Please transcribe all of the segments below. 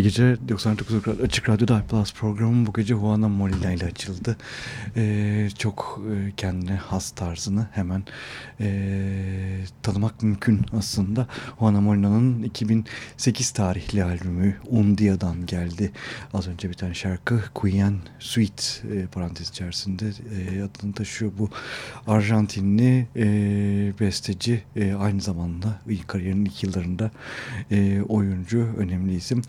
İyi gece 99 Açık Radyo'da Plus programı bu gece Juana Molina ile açıldı. Ee, çok e, kendine has tarzını hemen e, tanımak mümkün aslında. Juana Molina'nın 2008 tarihli albümü Undia'dan geldi. Az önce bir tane şarkı Queen Suite e, parantez içerisinde e, adını taşıyor. Bu Arjantinli e, besteci e, aynı zamanda kariyerinin ilk yıllarında e, oyuncu önemli isim.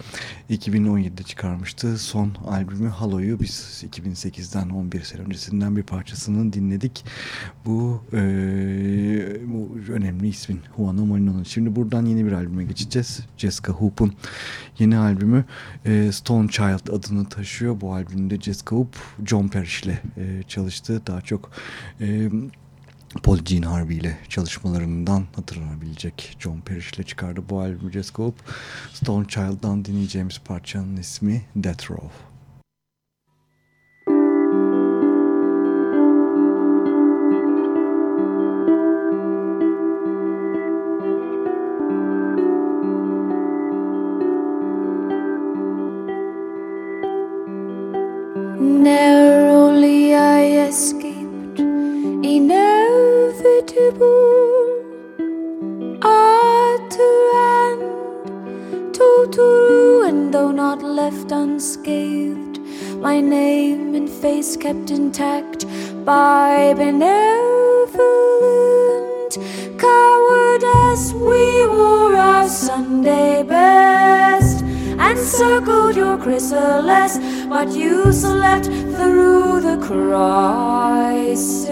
2017'de çıkarmıştı. Son albümü Halo'yu biz 2008'den 11 sene öncesinden bir parçasını dinledik. Bu, e, bu önemli ismin Juana Molina'nın. Şimdi buradan yeni bir albüme geçeceğiz. Jessica Hoop'un yeni albümü e, Stone Child adını taşıyor. Bu albümde Jessica Hoop John Parrish ile e, çalıştı. Daha çok e, Paul Gene Harvey ile çalışmalarından hatırlanabilecek John Parrish ile çıkardı bu albümü Jessica Hope. Stone Child'dan dinleyeceğimiz parçanın ismi Death Row. Narrowly I escaped inevitable. Utter and total and though not left unscathed. My name and face kept intact by benevolent cowardice we wore our Sunday best. And circled your chrysalis but you slept through the crisis.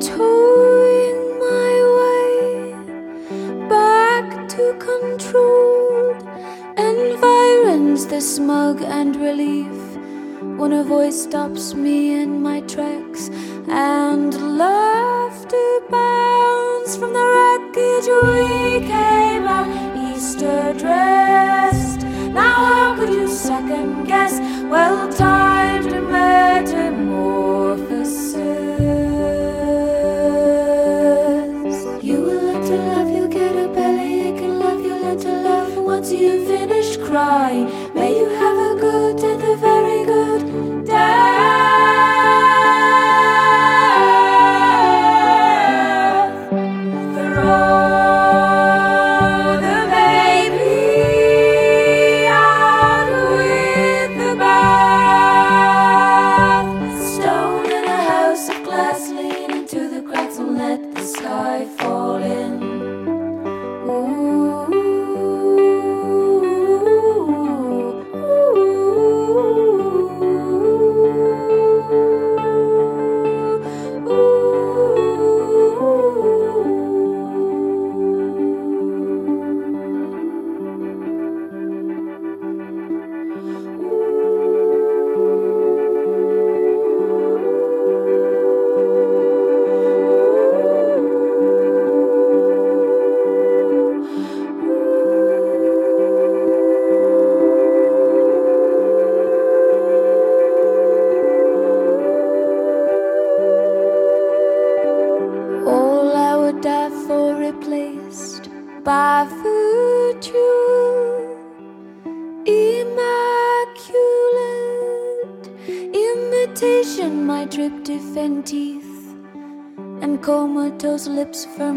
smug and relief. When a voice stops me in my tracks and laughter bounds from the wreckage we came out Easter dressed. Now how could you second guess well timed metamorphosis? You will learn to love, you get a bellyache and love, you learn to love once you finish crying. You have a good death, steps.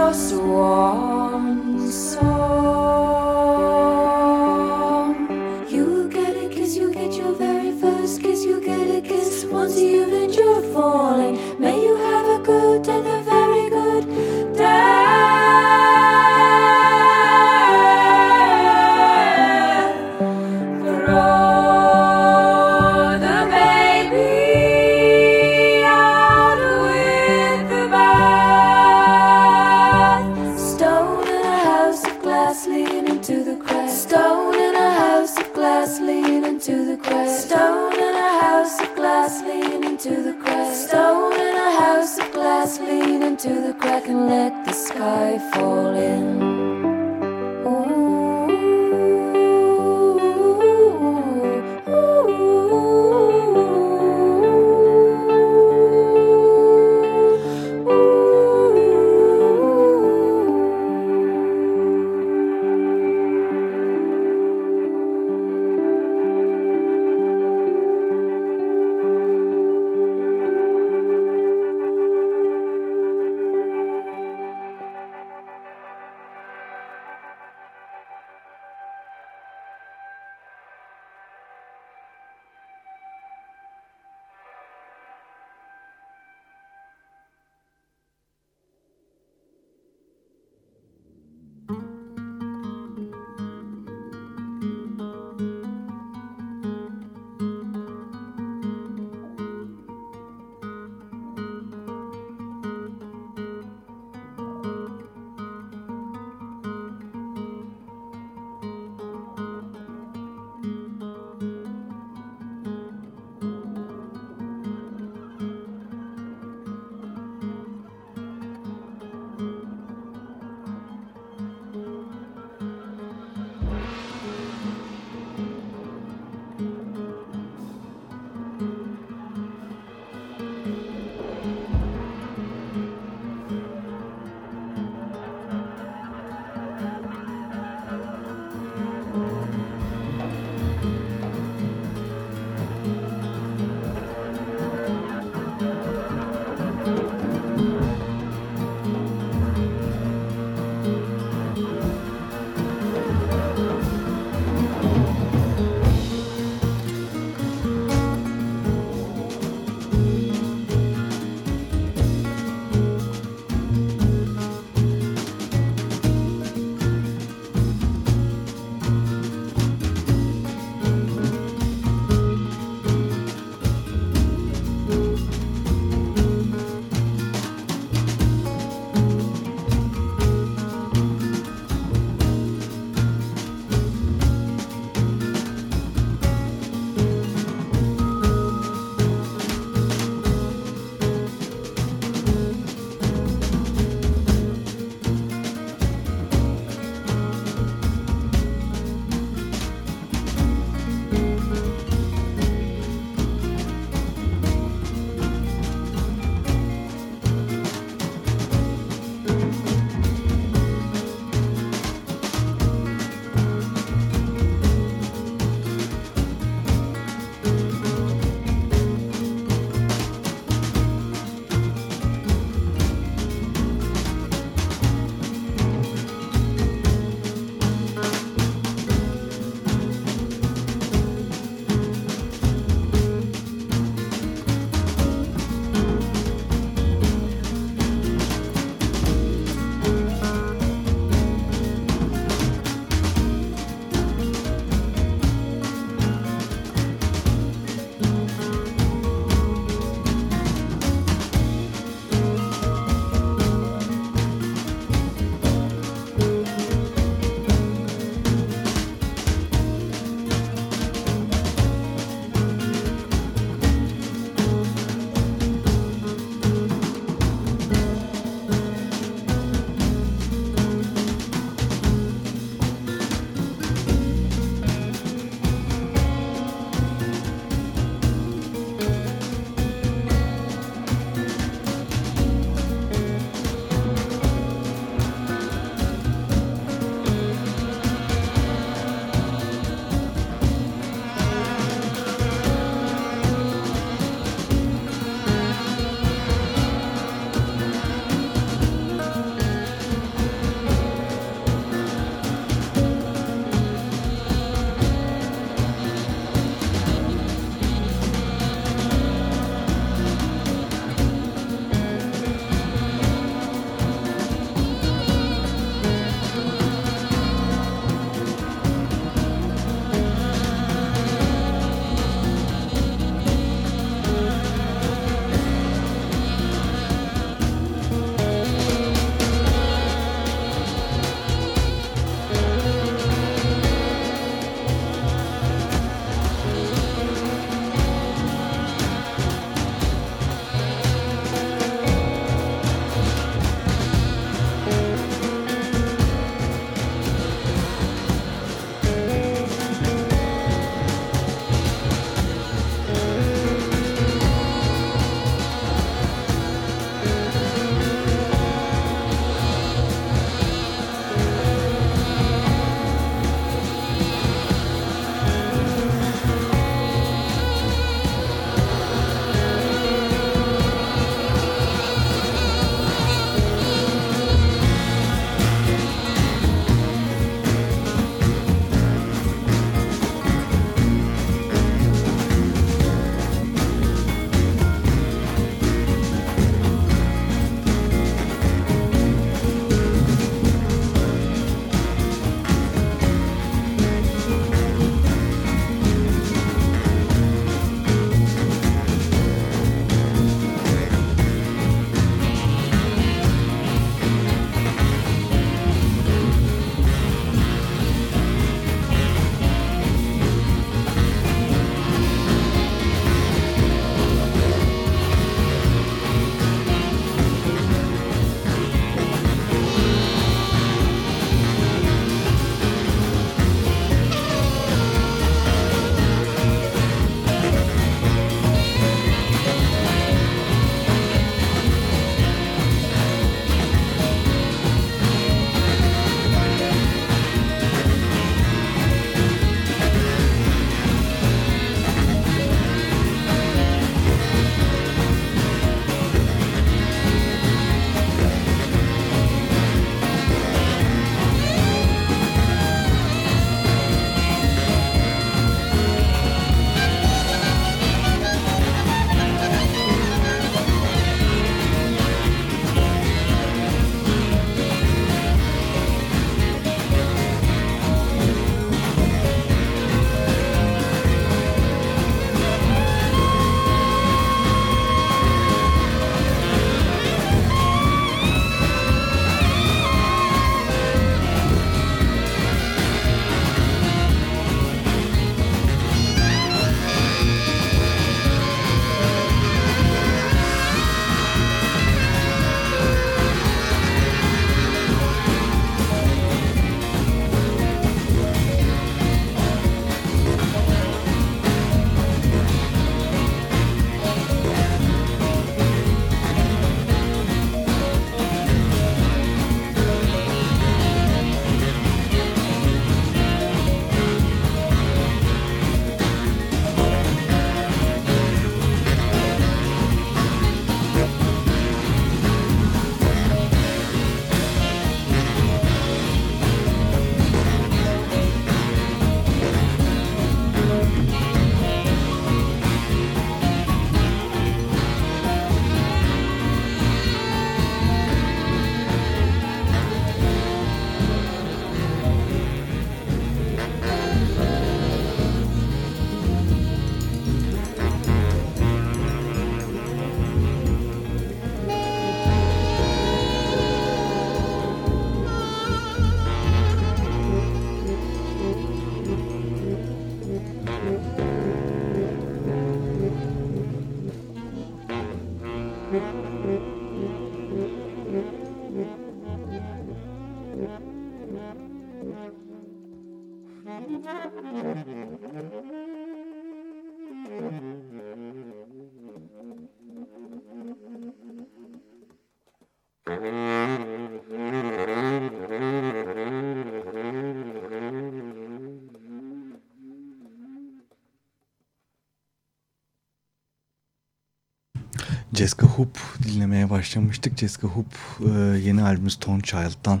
Jessica Hoop dinlemeye başlamıştık. Jessica Hoop e, yeni albümü Stone Child'dan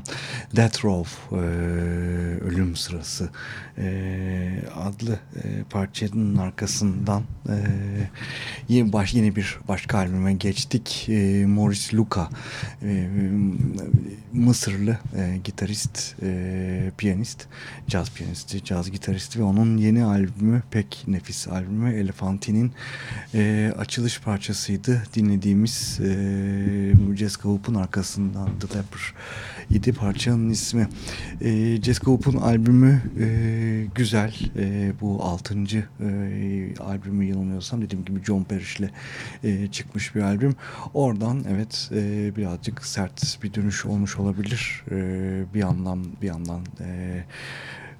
Death Row e, Ölüm Sırası e, adlı parçanın arkasından yeni, baş, yeni bir başka albüme geçtik. E, Morris Luca Mısırlı gitarist, e, piyanist, caz piyanisti, caz gitaristi ve onun yeni albümü pek nefis albümü Elefanti'nin açılış parçasıydı. Dinlediğimiz e, Jessica Hoop'un arkasından The Leper idi parçanın ismi. E, Jessica Hoop'un albümü e, güzel. E, bu altıncı e, albümü yanılmıyorsam dediğim gibi John Parrish ile e, çıkmış bir albüm. Oradan evet e, birazcık sert bir dönüş olmuş olabilir. E, bir yandan bir yandan e,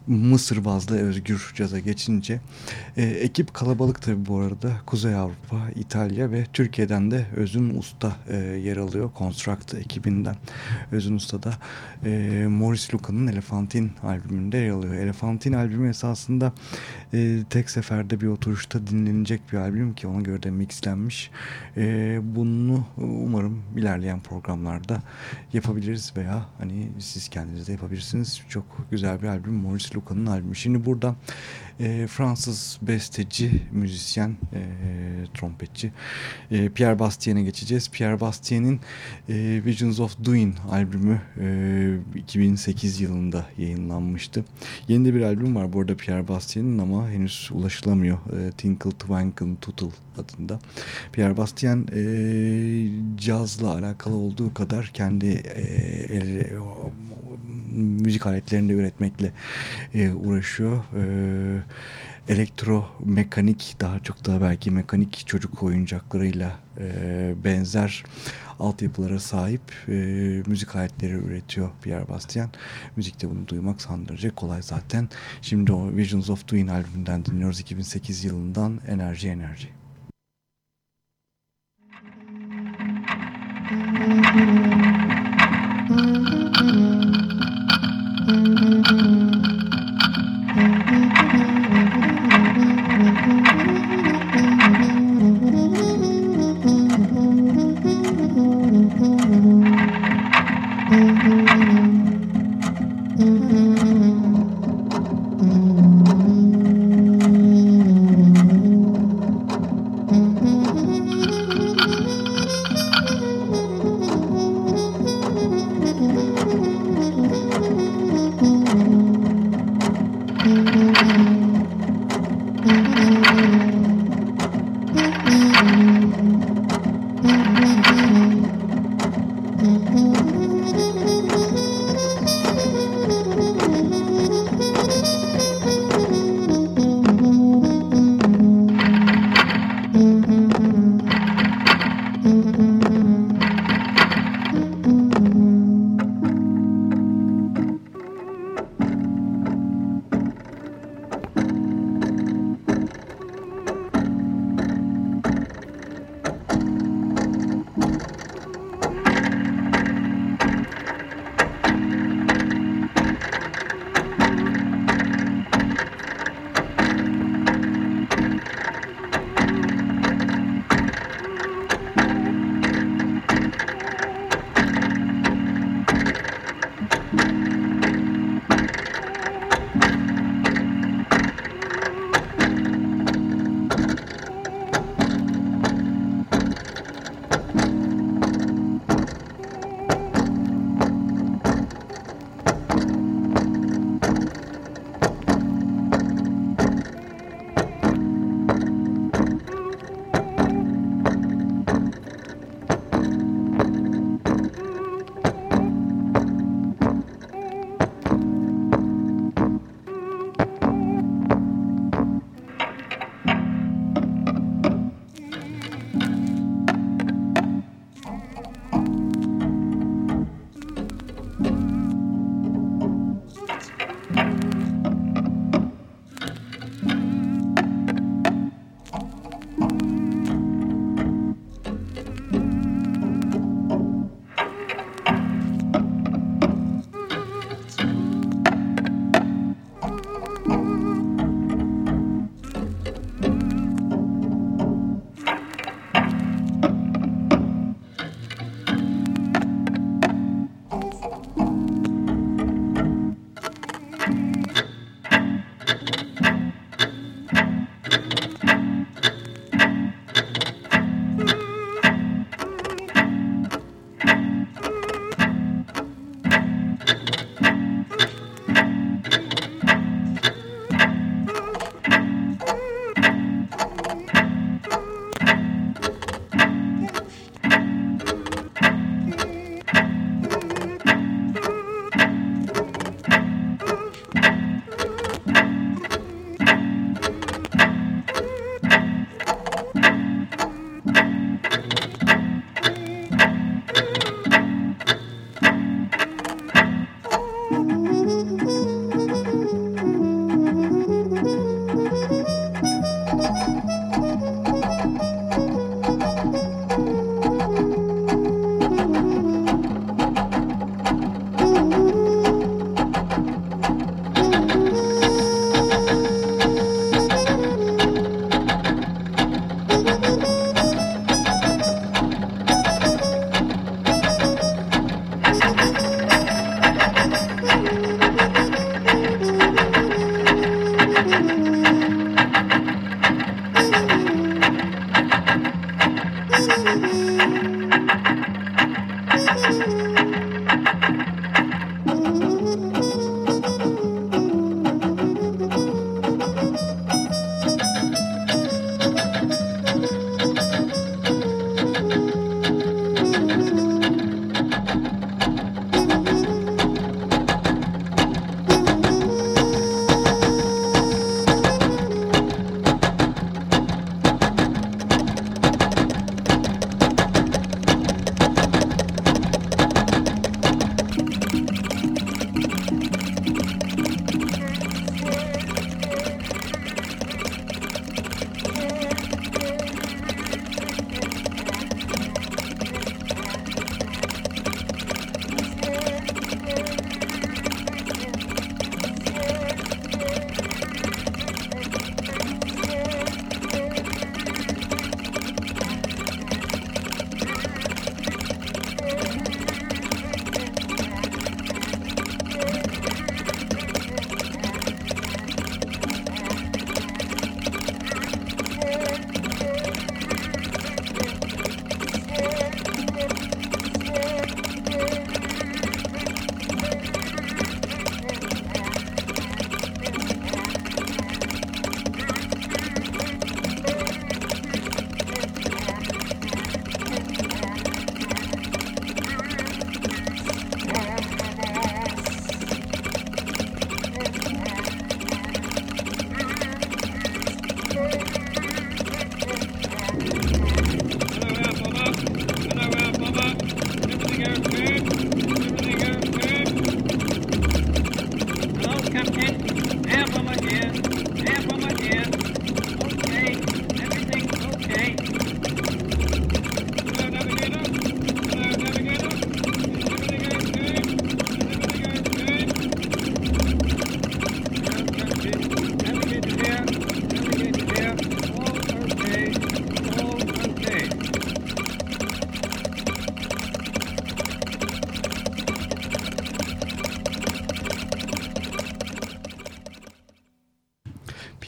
Mısır bazlı özgür caza geçince e, ekip kalabalık tabi bu arada. Kuzey Avrupa, İtalya ve Türkiye'den de Özün Usta e, yer alıyor Construct ekibinden. Özün Usta da e, Morris Luca'nın Elefantin albümünde yer alıyor. Elefantin albümü esasında e, tek seferde bir oturuşta dinlenecek bir albüm ki ona göre de mixlenmiş. E, bunu umarım ilerleyen programlarda yapabiliriz veya hani siz kendiniz de yapabilirsiniz. Çok güzel bir albüm. Morris Luca'nın albümü. Şimdi burada e, Fransız besteci, müzisyen, e, trompetçi e, Pierre Bastien'e geçeceğiz. Pierre Bastien'in e, Visions of Doing albümü e, 2008 yılında yayınlanmıştı. Yeni de bir albüm var bu arada Pierre Bastien'in ama henüz ulaşılamıyor. E, Tinkle Twinkle Tootle adında. Pierre Bastien e, cazla alakalı olduğu kadar kendi e, el, müzik aletlerini de üretmekle e, uğraşıyor. E, elektromekanik daha çok da belki mekanik çocuk oyuncaklarıyla e, benzer altyapılara sahip e, müzik aletleri üretiyor Pierre Bastian. Müzikte bunu duymak sandırıcı kolay zaten. Şimdi o Visions of Twin albümünden dinliyoruz 2008 yılından Enerji Enerji.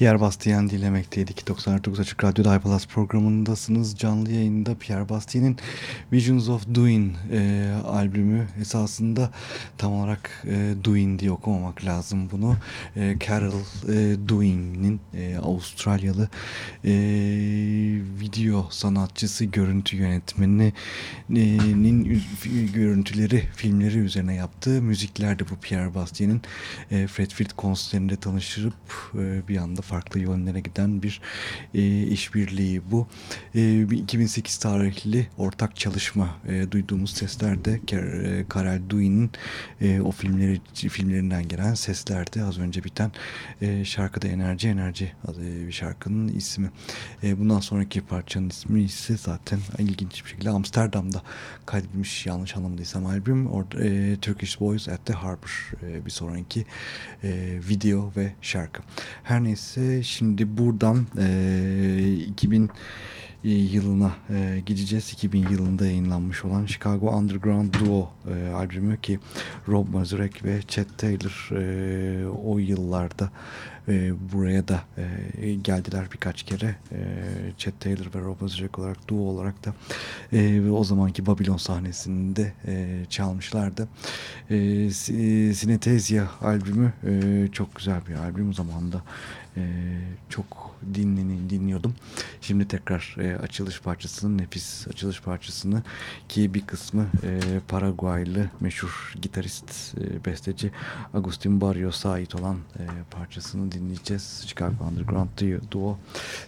Pierre Bastien dinlemekteydik. 99 Açık Radyo'da iPlus programındasınız. Canlı yayında Pierre Bastien'in Visions of Doing e, albümü esasında tam olarak e, Doing diye okumamak lazım bunu. E, Carol e, Doing'nin e, Avustralyalı e, video sanatçısı, görüntü yönetmeninin görüntüleri, filmleri üzerine yaptığı müziklerdi bu Pierre Bastien'in. E, Fred Field konserinde tanıştırıp e, bir anda farklı yönlere giden bir e, işbirliği bu. E, 2008 tarihli ortak çalışma e, duyduğumuz sesler de e, Karel Duin'in e, o filmleri filmlerinden gelen seslerdi. Az önce biten e, şarkıda Enerji Enerji adı bir şarkının ismi. E, bundan sonraki parçanın ismi ise zaten ilginç bir şekilde Amsterdam'da kaydedilmiş yanlış anlamadıysam albüm. Orada e, Turkish Boys at the Harbor e, bir sonraki e, video ve şarkı. Her neyse şimdi buradan e, 2000 yılına e, gideceğiz. 2000 yılında yayınlanmış olan Chicago Underground Duo e, albümü ki Rob Mazurek ve Chet Taylor e, o yıllarda e, buraya da e, geldiler birkaç kere. E, Chet Taylor ve Rob Mazurek olarak duo olarak da e, o zamanki Babylon sahnesinde e, çalmışlardı. E, Sinetezya albümü e, çok güzel bir albüm o zaman da e, çok dinlenin, dinliyordum. Şimdi tekrar e, açılış parçasını, nefis açılış parçasını ki bir kısmı e, Paraguaylı meşhur gitarist, e, besteci Agustin Barrios'a ait olan e, parçasını dinleyeceğiz. Chicago Underground Duo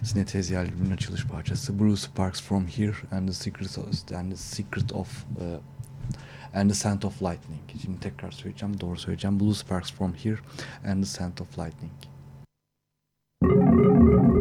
Sinetezi albümünün açılış parçası Blue Sparks From Here and the Secret of, and the Secret of uh, and the Scent of Lightning. Şimdi tekrar söyleyeceğim, doğru söyleyeceğim. Blue Sparks From Here and the Scent of Lightning. Thank you.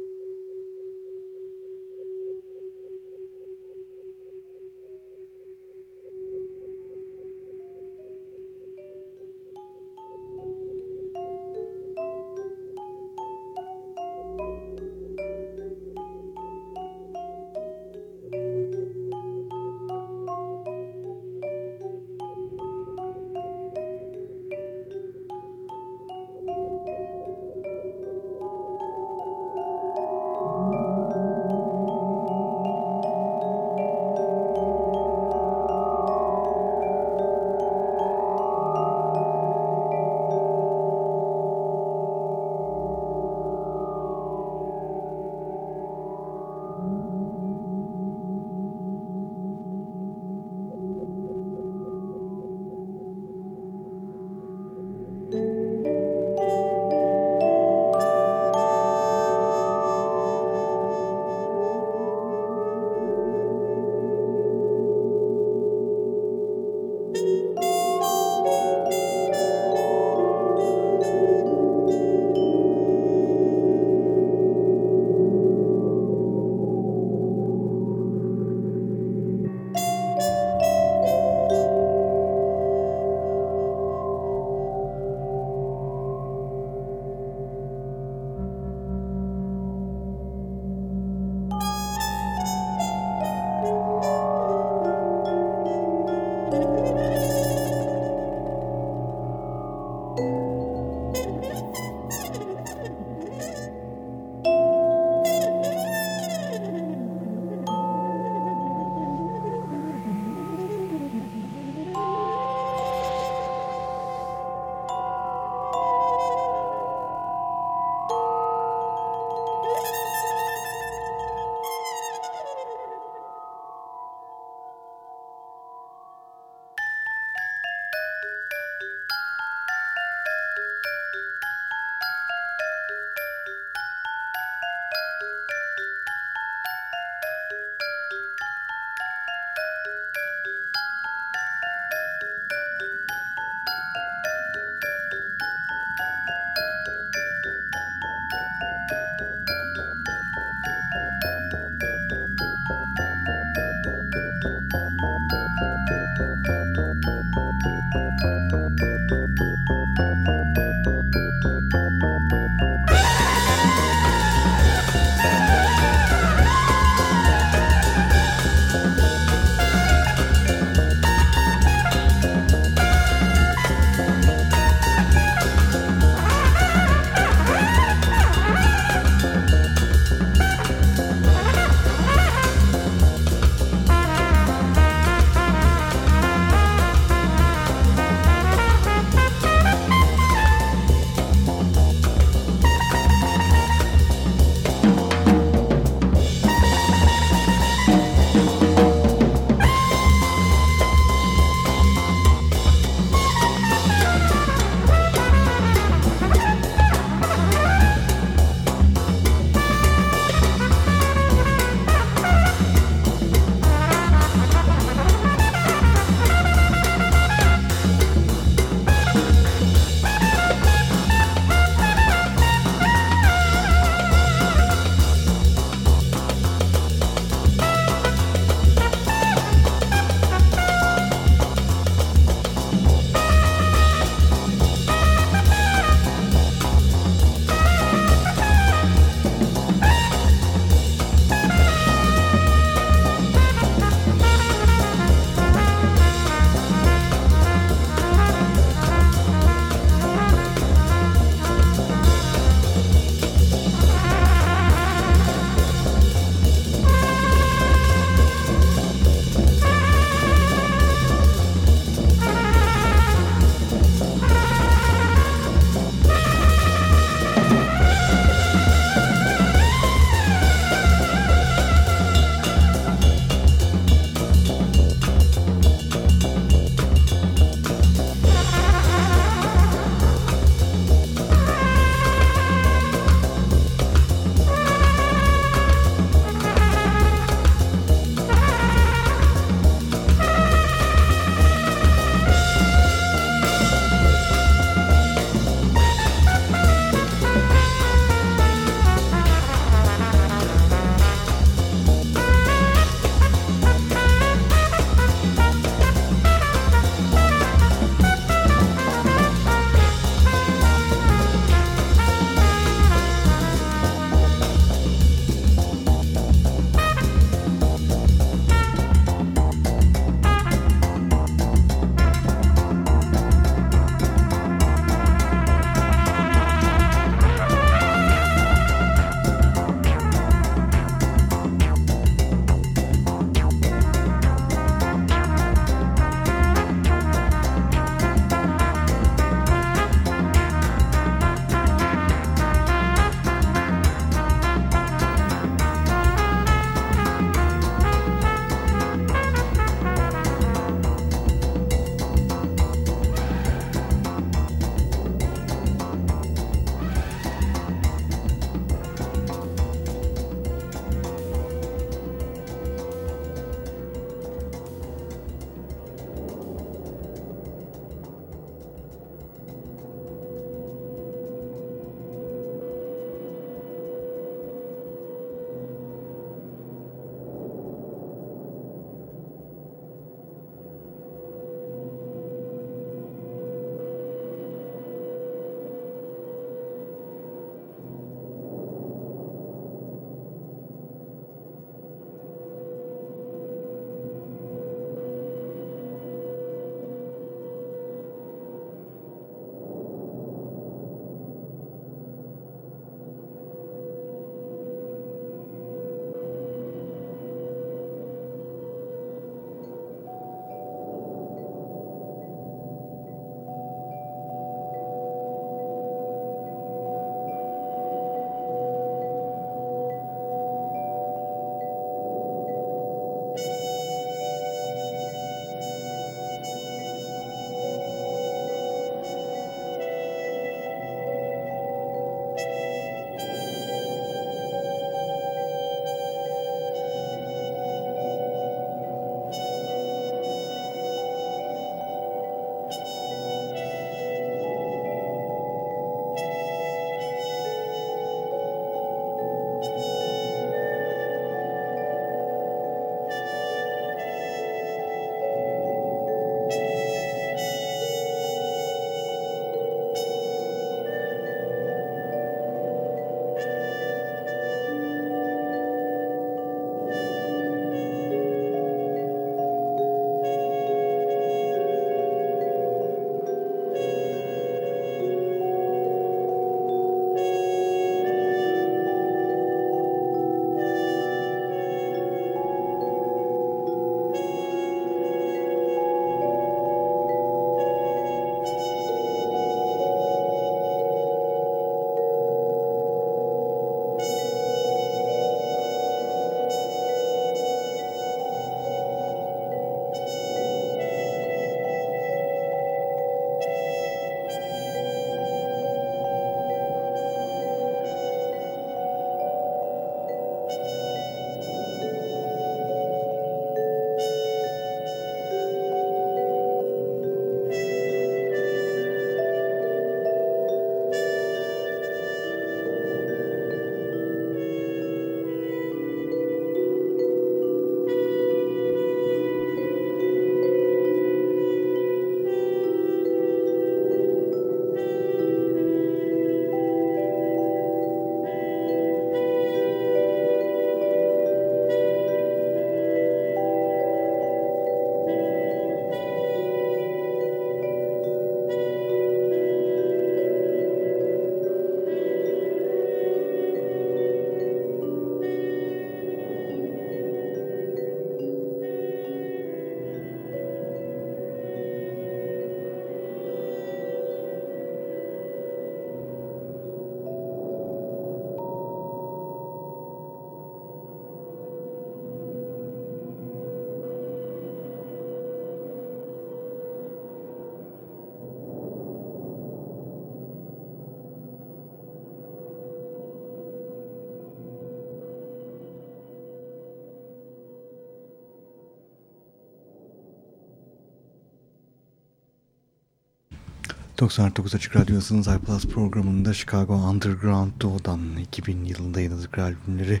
99 Açık Radyosu'nun iPlus programında Chicago Underground Doğu'dan 2000 yılında yayınladıkları albümleri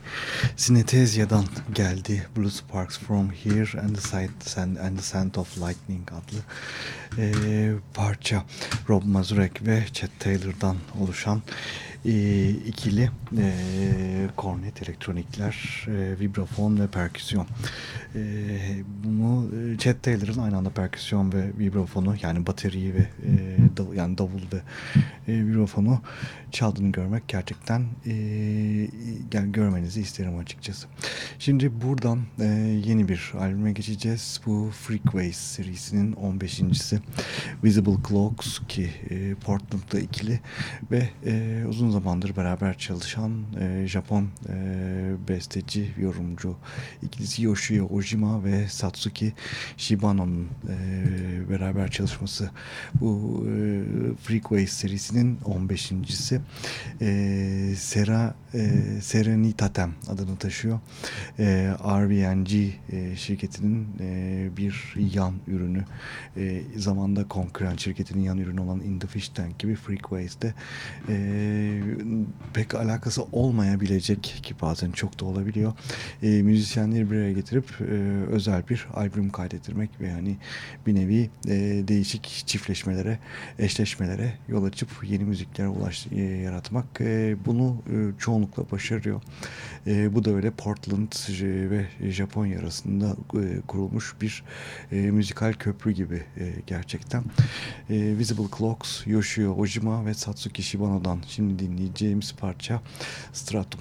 Sinethezia'dan geldi. Blue Sparks From Here and the, Sight, and the Scent of Lightning adlı e, parça. Rob Mazurek ve Chet Taylor'dan oluşan e, ikili e, kornet, elektronikler, e, vibrafon ve perküsyon. E, bunu e, Chet Taylor'ın aynı anda perküsyon ve vibrafonu yani bateriyi ve e, dav, yani davul ve e, vibrafonu çaldığını görmek gerçekten e, yani görmenizi isterim açıkçası. Şimdi buradan e, yeni bir albüme geçeceğiz. Bu Freakways serisinin 15.si Visible Clocks ki e, Portland'da ikili ve e, uzun zamandır beraber çalışan e, Japon e, besteci, yorumcu ikilisi Yoshio Ojima ve Satsuki Shibano'nun e, beraber çalışması bu e, Freakways serisinin 15.si e, Sera e, Serenitatem adını taşıyor. E, RBNG e, şirketinin e, bir yan ürünü e, zamanda konkurent şirketinin yan ürünü olan In The Fish Tank gibi Freakways'de e, pek alakası olmayabilecek ki bazen çok da olabiliyor. E, müzisyenleri bir araya getirip e, özel bir albüm kaydettirmek ve yani bir nevi e, değişik çiftleşmelere, eşleşmelere yol açıp yeni müziklere ulaş, e, yaratmak. E, bunu e, çoğunlukla başarıyor. E, bu da öyle Portland ve Japonya arasında e, kurulmuş bir e, müzikal köprü gibi e, gerçekten. E, Visible Clocks, Yoshio Ojima ve Satsuki Shibano'dan şimdi dinleyeceğimiz parça Stratum.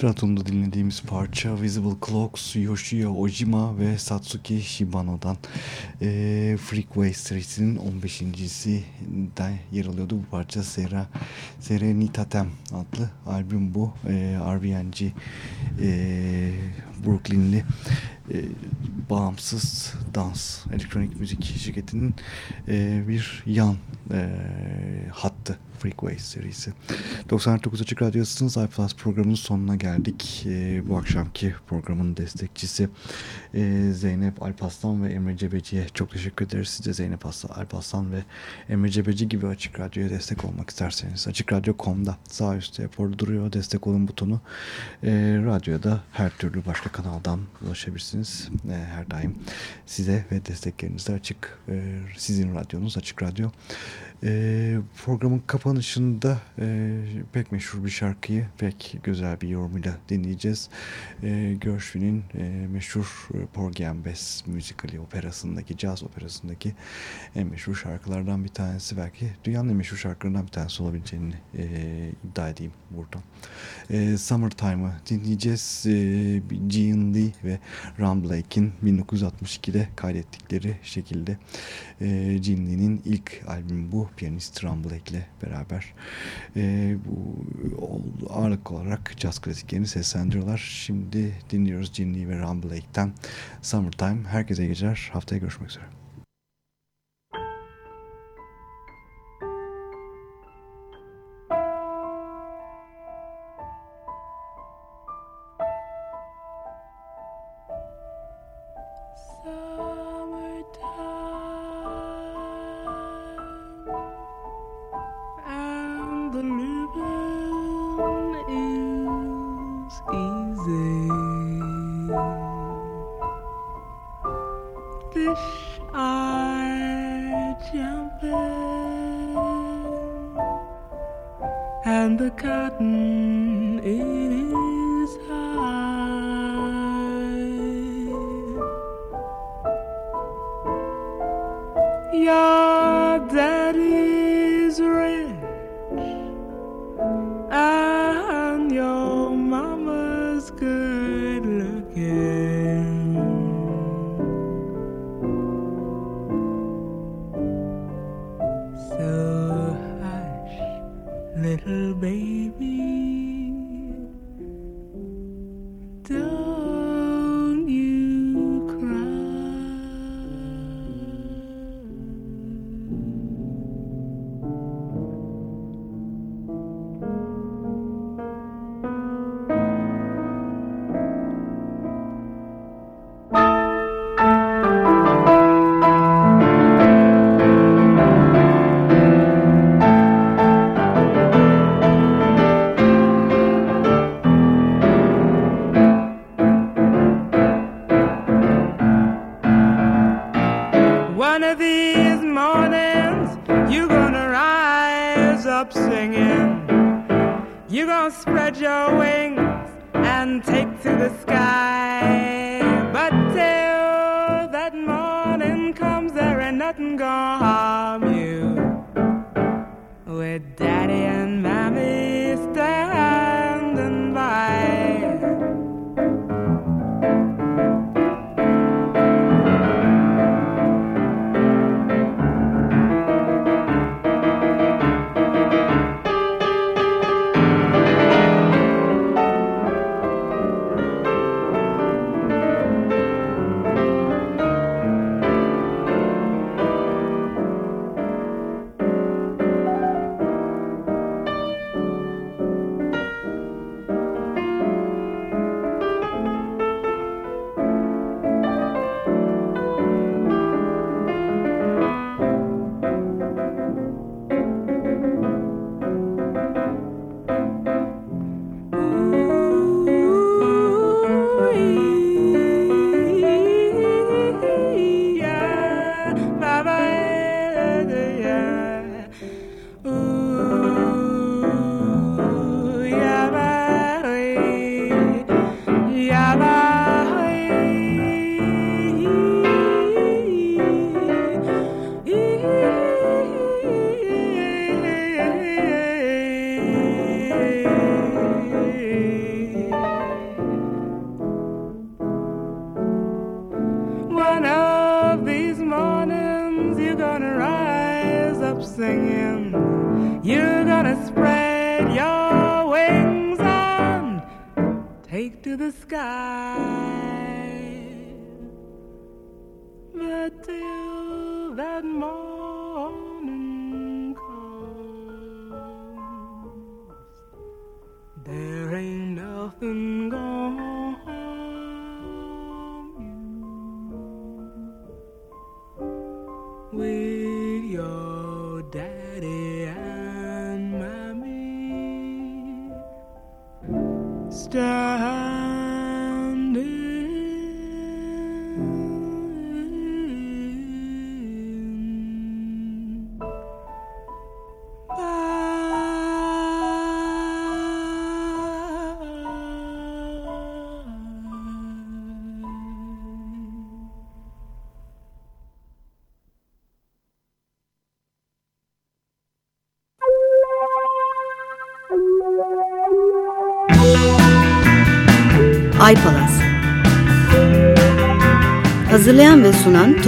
Stratum'da dinlediğimiz parça Visible Clocks, Yoshio Ojima ve Satsuki Shibano'dan e, Freakway serisinin 15.sinden yer alıyordu. Bu parça Sera Serenitatem adlı albüm bu. E, RBNG e, Brooklyn'li e, bağımsız dans elektronik müzik şirketinin e, bir yan e, hattı Freakway serisi. 99 Açık Radyosu'nun iPlus programının sonuna geldik. E, bu akşamki programın destekçisi e, Zeynep Alpaslan ve Emre Cebeci'ye çok teşekkür ederiz. Size Zeynep Alpaslan ve Emre Cebeci gibi Açık Radyo'ya destek olmak isterseniz açıkradyo.com'da sağ üstte orada duruyor destek olun butonu. E, radyoda her türlü başka kanaldan ulaşabilirsiniz. E, her daim size ve desteklerinize açık. E, sizin radyonuz Açık Radyo. E, programın kapanışında e, pek meşhur bir şarkıyı pek güzel bir yorumuyla dinleyeceğiz. E, Gershwin'in e, meşhur Porgy and Bess müzikali operasındaki, caz operasındaki en meşhur şarkılardan bir tanesi. Belki dünyanın en meşhur şarkılarından bir tanesi olabileceğini e, iddia edeyim buradan. E, Summertime'ı dinleyeceğiz. E, Gene Lee ve Ron Blake'in 1962'de kaydettikleri şekilde e, Gene Lee'nin ilk albümü bu piyanist Ron Blake ile beraber e, bu ağırlık olarak caz klasiklerini seslendiriyorlar. Şimdi dinliyoruz Ginny ve Ron Blake'ten Summertime. Herkese geceler. Haftaya görüşmek üzere.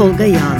Tolga Yağlı